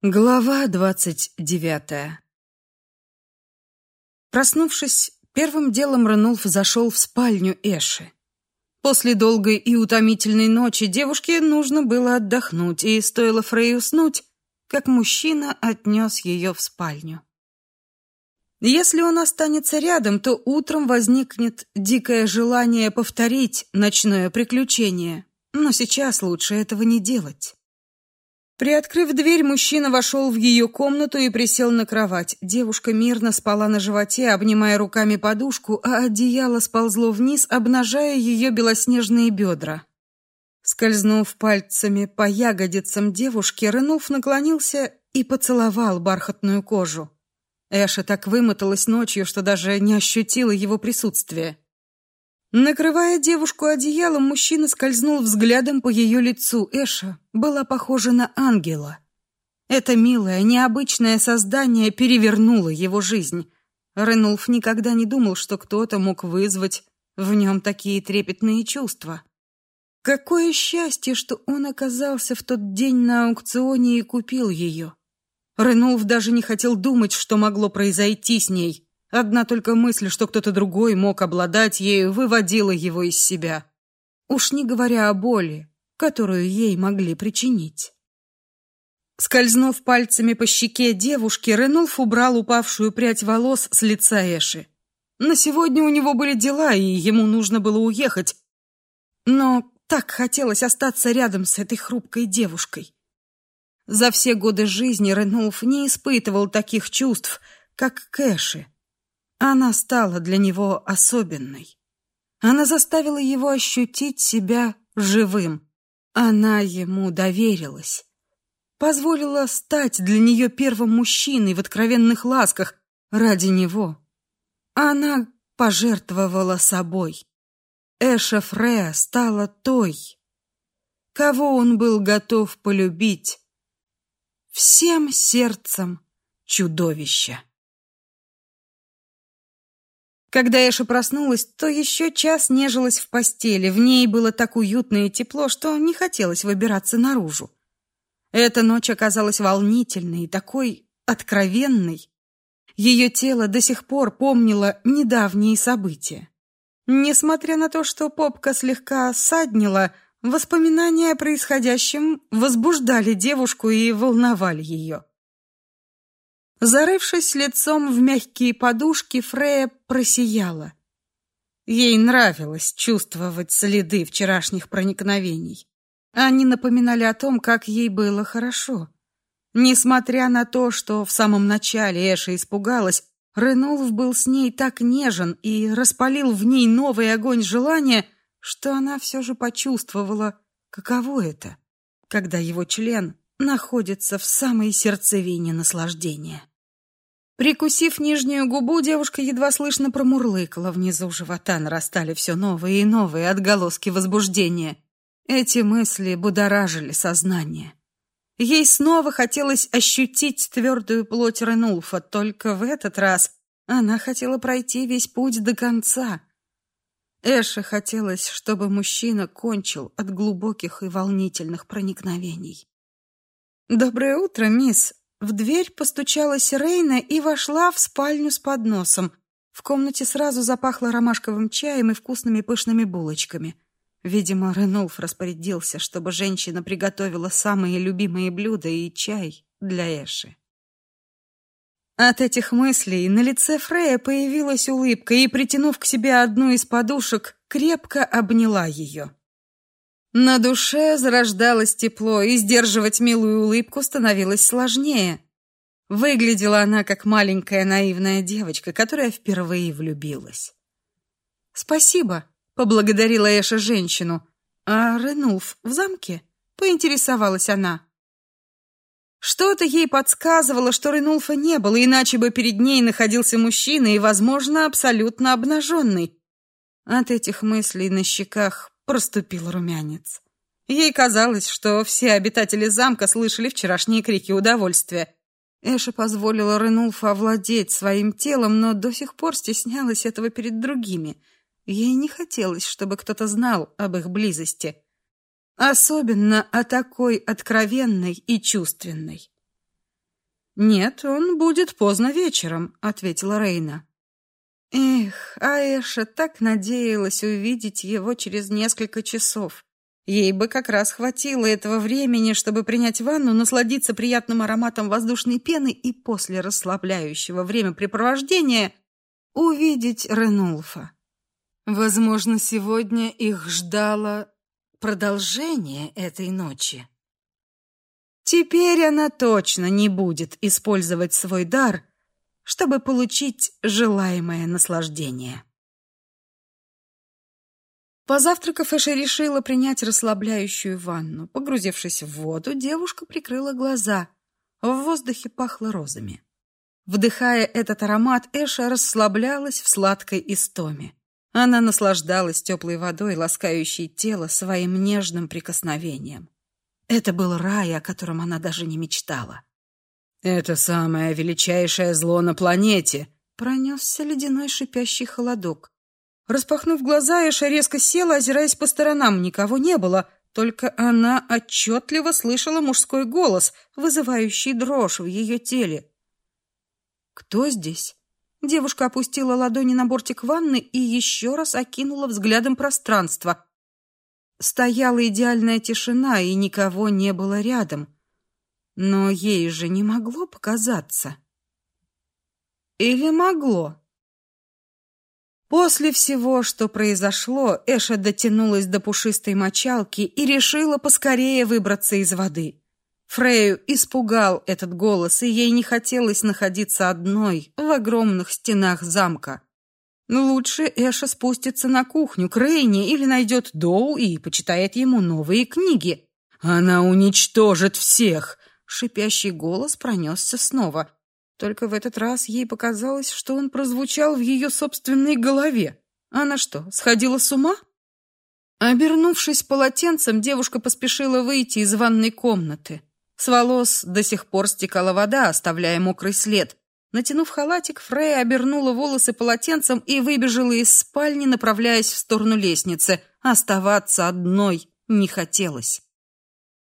Глава двадцать девятая Проснувшись, первым делом Ренулф зашел в спальню Эши. После долгой и утомительной ночи девушке нужно было отдохнуть, и стоило Фрей уснуть, как мужчина отнес ее в спальню. Если он останется рядом, то утром возникнет дикое желание повторить ночное приключение, но сейчас лучше этого не делать. Приоткрыв дверь, мужчина вошел в ее комнату и присел на кровать. Девушка мирно спала на животе, обнимая руками подушку, а одеяло сползло вниз, обнажая ее белоснежные бедра. Скользнув пальцами по ягодицам девушки, Ренуф наклонился и поцеловал бархатную кожу. Эша так вымоталась ночью, что даже не ощутила его присутствия. Накрывая девушку одеялом, мужчина скользнул взглядом по ее лицу. Эша была похожа на ангела. Это милое, необычное создание перевернуло его жизнь. Ренулф никогда не думал, что кто-то мог вызвать в нем такие трепетные чувства. Какое счастье, что он оказался в тот день на аукционе и купил ее. Ренулф даже не хотел думать, что могло произойти с ней. Одна только мысль, что кто-то другой мог обладать ею, выводила его из себя. Уж не говоря о боли, которую ей могли причинить. Скользнув пальцами по щеке девушки, Ренулф убрал упавшую прядь волос с лица Эши. На сегодня у него были дела, и ему нужно было уехать. Но так хотелось остаться рядом с этой хрупкой девушкой. За все годы жизни Ренулф не испытывал таких чувств, как к Эше. Она стала для него особенной. Она заставила его ощутить себя живым. Она ему доверилась. Позволила стать для нее первым мужчиной в откровенных ласках ради него. Она пожертвовала собой. Эша Фрея стала той, кого он был готов полюбить всем сердцем чудовища. Когда Эша проснулась, то еще час нежилась в постели. В ней было так уютно и тепло, что не хотелось выбираться наружу. Эта ночь оказалась волнительной и такой откровенной. Ее тело до сих пор помнило недавние события. Несмотря на то, что попка слегка саднила, воспоминания о происходящем возбуждали девушку и волновали ее. Зарывшись лицом в мягкие подушки, Фрея просияла. Ей нравилось чувствовать следы вчерашних проникновений. Они напоминали о том, как ей было хорошо. Несмотря на то, что в самом начале Эша испугалась, Ренулф был с ней так нежен и распалил в ней новый огонь желания, что она все же почувствовала, каково это, когда его член находится в самой сердцевине наслаждения. Прикусив нижнюю губу, девушка едва слышно промурлыкала. Внизу живота нарастали все новые и новые отголоски возбуждения. Эти мысли будоражили сознание. Ей снова хотелось ощутить твердую плоть Ренулфа, только в этот раз она хотела пройти весь путь до конца. Эше хотелось, чтобы мужчина кончил от глубоких и волнительных проникновений. «Доброе утро, мисс!» В дверь постучалась Рейна и вошла в спальню с подносом. В комнате сразу запахло ромашковым чаем и вкусными пышными булочками. Видимо, Ренулф распорядился, чтобы женщина приготовила самые любимые блюда и чай для Эши. От этих мыслей на лице Фрея появилась улыбка, и, притянув к себе одну из подушек, крепко обняла ее. На душе зарождалось тепло, и сдерживать милую улыбку становилось сложнее. Выглядела она как маленькая наивная девочка, которая впервые влюбилась. «Спасибо», — поблагодарила Эша женщину. «А Ренулф в замке?» — поинтересовалась она. Что-то ей подсказывало, что Ренулфа не было, иначе бы перед ней находился мужчина и, возможно, абсолютно обнаженный. От этих мыслей на щеках проступил румянец. Ей казалось, что все обитатели замка слышали вчерашние крики удовольствия. Эша позволила Ренулфу овладеть своим телом, но до сих пор стеснялась этого перед другими. Ей не хотелось, чтобы кто-то знал об их близости. Особенно о такой откровенной и чувственной. Нет, он будет поздно вечером, ответила Рейна. Эх, Аэша так надеялась увидеть его через несколько часов. Ей бы как раз хватило этого времени, чтобы принять ванну, насладиться приятным ароматом воздушной пены и после расслабляющего времяпрепровождения увидеть Ренулфа. Возможно, сегодня их ждало продолжение этой ночи. Теперь она точно не будет использовать свой дар, чтобы получить желаемое наслаждение. Позавтракав, Эша решила принять расслабляющую ванну. Погрузившись в воду, девушка прикрыла глаза. В воздухе пахло розами. Вдыхая этот аромат, Эша расслаблялась в сладкой истоме. Она наслаждалась теплой водой, ласкающей тело своим нежным прикосновением. Это был рай, о котором она даже не мечтала. «Это самое величайшее зло на планете!» Пронесся ледяной шипящий холодок. Распахнув глаза, Эша резко села, озираясь по сторонам. Никого не было, только она отчетливо слышала мужской голос, вызывающий дрожь в ее теле. «Кто здесь?» Девушка опустила ладони на бортик ванны и еще раз окинула взглядом пространство. Стояла идеальная тишина, и никого не было рядом. Но ей же не могло показаться. Или могло? После всего, что произошло, Эша дотянулась до пушистой мочалки и решила поскорее выбраться из воды. Фрею испугал этот голос, и ей не хотелось находиться одной в огромных стенах замка. Лучше Эша спустится на кухню к Рейне или найдет Доу и почитает ему новые книги. Она уничтожит всех. Шипящий голос пронесся снова. Только в этот раз ей показалось, что он прозвучал в ее собственной голове. Она что, сходила с ума? Обернувшись полотенцем, девушка поспешила выйти из ванной комнаты. С волос до сих пор стекала вода, оставляя мокрый след. Натянув халатик, Фрея обернула волосы полотенцем и выбежала из спальни, направляясь в сторону лестницы. Оставаться одной не хотелось.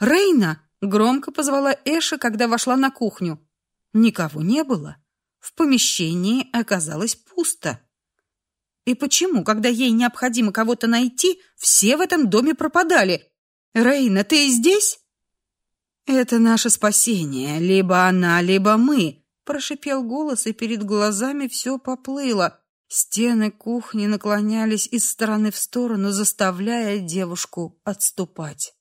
«Рейна!» — громко позвала Эша, когда вошла на кухню. Никого не было. В помещении оказалось пусто. И почему, когда ей необходимо кого-то найти, все в этом доме пропадали? Рейна, ты здесь? Это наше спасение, либо она, либо мы, прошипел голос, и перед глазами все поплыло. Стены кухни наклонялись из стороны в сторону, заставляя девушку отступать.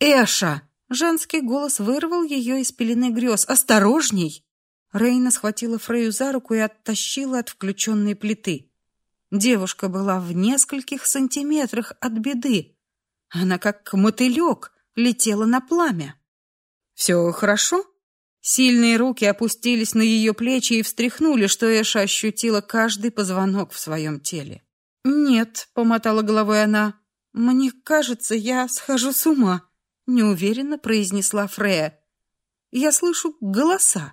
Эша, Женский голос вырвал ее из пелены грез. «Осторожней!» Рейна схватила Фрею за руку и оттащила от включенной плиты. Девушка была в нескольких сантиметрах от беды. Она, как мотылек, летела на пламя. «Все хорошо?» Сильные руки опустились на ее плечи и встряхнули, что Эша ощутила каждый позвонок в своем теле. «Нет», — помотала головой она, — «мне кажется, я схожу с ума» неуверенно произнесла Фрея. Я слышу голоса.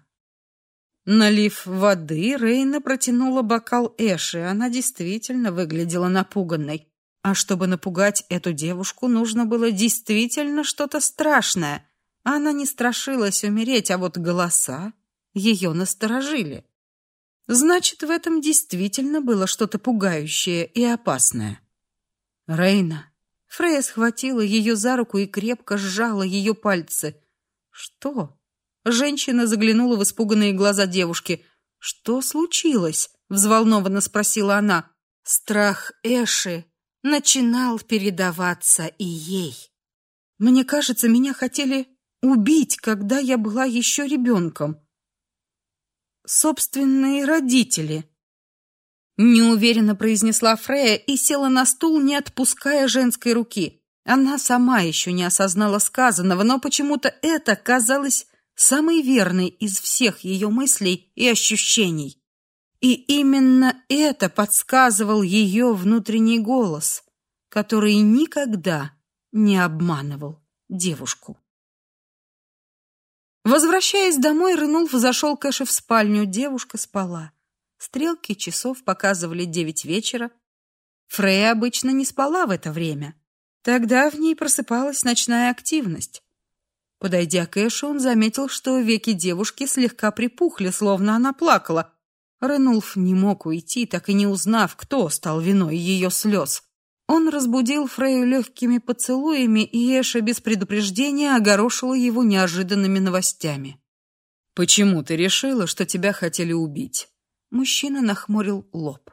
Налив воды, Рейна протянула бокал Эши. Она действительно выглядела напуганной. А чтобы напугать эту девушку, нужно было действительно что-то страшное. Она не страшилась умереть, а вот голоса ее насторожили. Значит, в этом действительно было что-то пугающее и опасное. Рейна, Фрея схватила ее за руку и крепко сжала ее пальцы. Что? Женщина заглянула в испуганные глаза девушки. Что случилось? взволнованно спросила она. Страх Эши начинал передаваться и ей. Мне кажется, меня хотели убить, когда я была еще ребенком. Собственные родители неуверенно произнесла Фрея и села на стул, не отпуская женской руки. Она сама еще не осознала сказанного, но почему-то это казалось самой верной из всех ее мыслей и ощущений. И именно это подсказывал ее внутренний голос, который никогда не обманывал девушку. Возвращаясь домой, Ренулф зашел к Эше в спальню. Девушка спала. Стрелки часов показывали девять вечера. Фрея обычно не спала в это время. Тогда в ней просыпалась ночная активность. Подойдя к Эшу, он заметил, что веки девушки слегка припухли, словно она плакала. Ренулф не мог уйти, так и не узнав, кто стал виной ее слез. Он разбудил Фрею легкими поцелуями, и Эша без предупреждения огорошила его неожиданными новостями. «Почему ты решила, что тебя хотели убить?» Мужчина нахмурил лоб.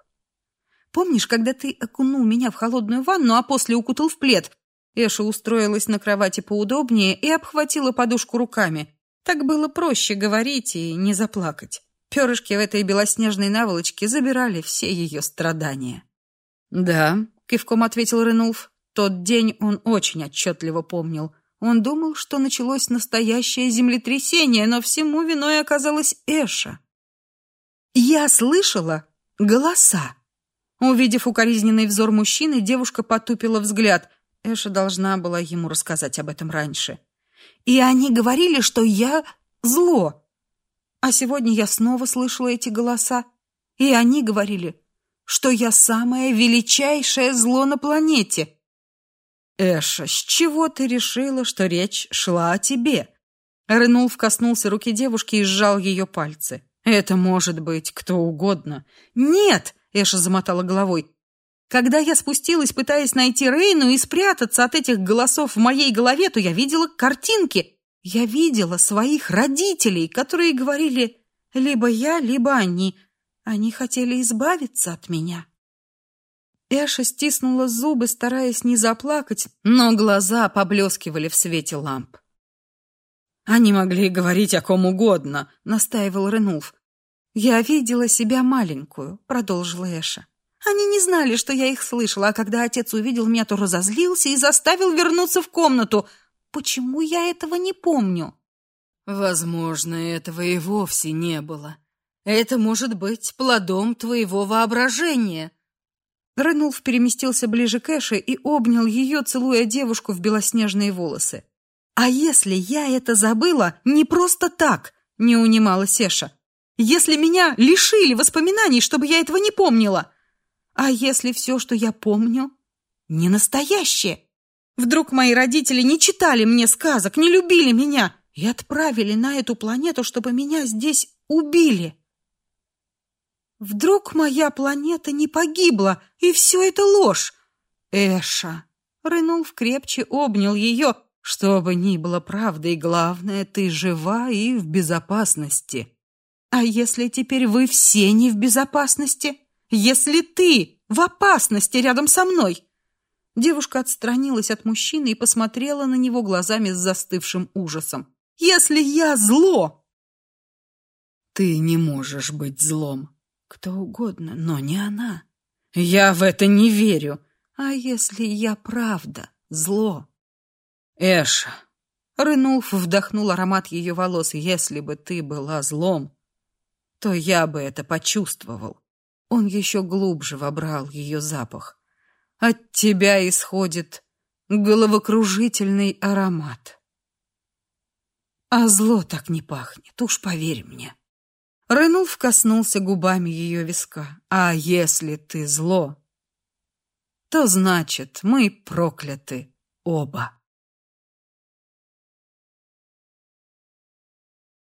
«Помнишь, когда ты окунул меня в холодную ванну, а после укутал в плед? Эша устроилась на кровати поудобнее и обхватила подушку руками. Так было проще говорить и не заплакать. Перышки в этой белоснежной наволочке забирали все ее страдания. «Да», — кивком ответил Ренулф. Тот день он очень отчетливо помнил. Он думал, что началось настоящее землетрясение, но всему виной оказалась Эша. «Я слышала голоса». Увидев укоризненный взор мужчины, девушка потупила взгляд. Эша должна была ему рассказать об этом раньше. И они говорили, что я зло. А сегодня я снова слышала эти голоса, и они говорили, что я самое величайшее зло на планете. Эша, с чего ты решила, что речь шла о тебе? Ренулф коснулся руки девушки и сжал ее пальцы. Это может быть кто угодно. Нет, Эша замотала головой. Когда я спустилась, пытаясь найти Рейну и спрятаться от этих голосов в моей голове, то я видела картинки. Я видела своих родителей, которые говорили либо я, либо они. Они хотели избавиться от меня. Эша стиснула зубы, стараясь не заплакать, но глаза поблескивали в свете ламп. «Они могли говорить о ком угодно», — настаивал Ренулф. «Я видела себя маленькую», — продолжила Эша. Они не знали, что я их слышала, а когда отец увидел меня, то разозлился и заставил вернуться в комнату. Почему я этого не помню? Возможно, этого и вовсе не было. Это может быть плодом твоего воображения. Ренулф переместился ближе к Эше и обнял ее, целуя девушку в белоснежные волосы. А если я это забыла не просто так, не унималась Эша. Если меня лишили воспоминаний, чтобы я этого не помнила, а если все, что я помню, не настоящее? Вдруг мои родители не читали мне сказок, не любили меня и отправили на эту планету, чтобы меня здесь убили? Вдруг моя планета не погибла, и все это ложь? Эша. Рынул крепче обнял ее. Что бы ни было правдой, главное, ты жива и в безопасности. А если теперь вы все не в безопасности? если ты в опасности рядом со мной?» Девушка отстранилась от мужчины и посмотрела на него глазами с застывшим ужасом. «Если я зло!» «Ты не можешь быть злом. Кто угодно, но не она. Я в это не верю. А если я правда зло?» «Эша!» Ренулф вдохнул аромат ее волос. «Если бы ты была злом, то я бы это почувствовал. Он еще глубже вобрал ее запах. От тебя исходит головокружительный аромат. А зло так не пахнет, уж поверь мне. Ренулф коснулся губами ее виска. А если ты зло, то значит, мы прокляты оба.